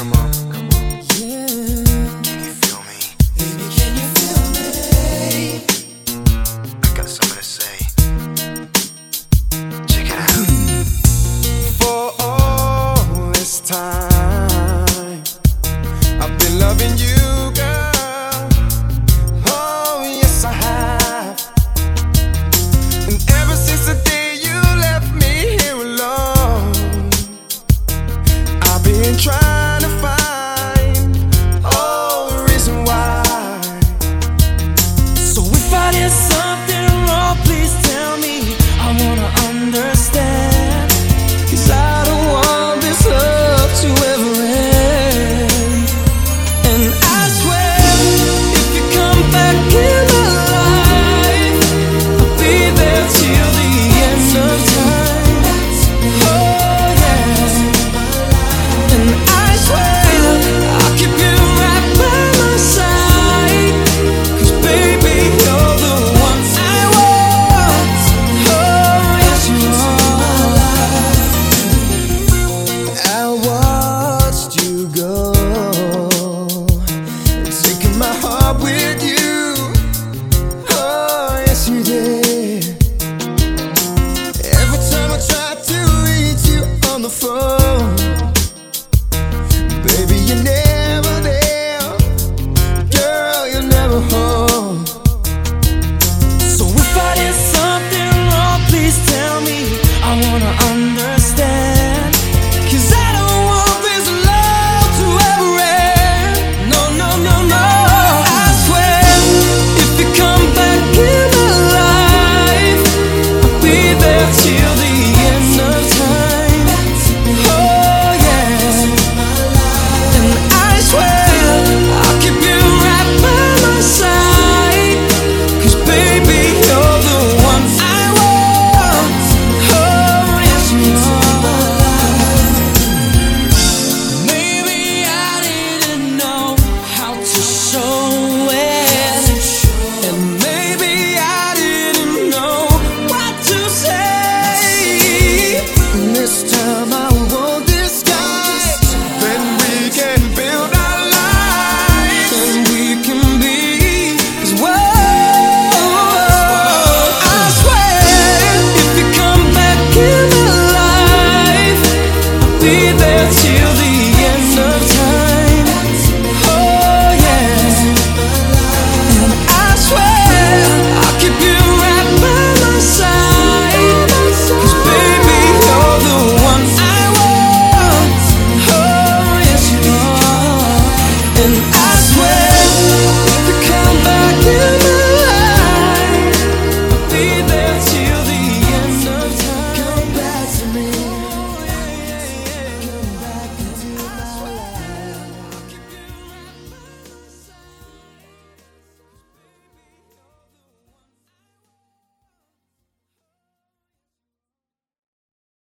Come on,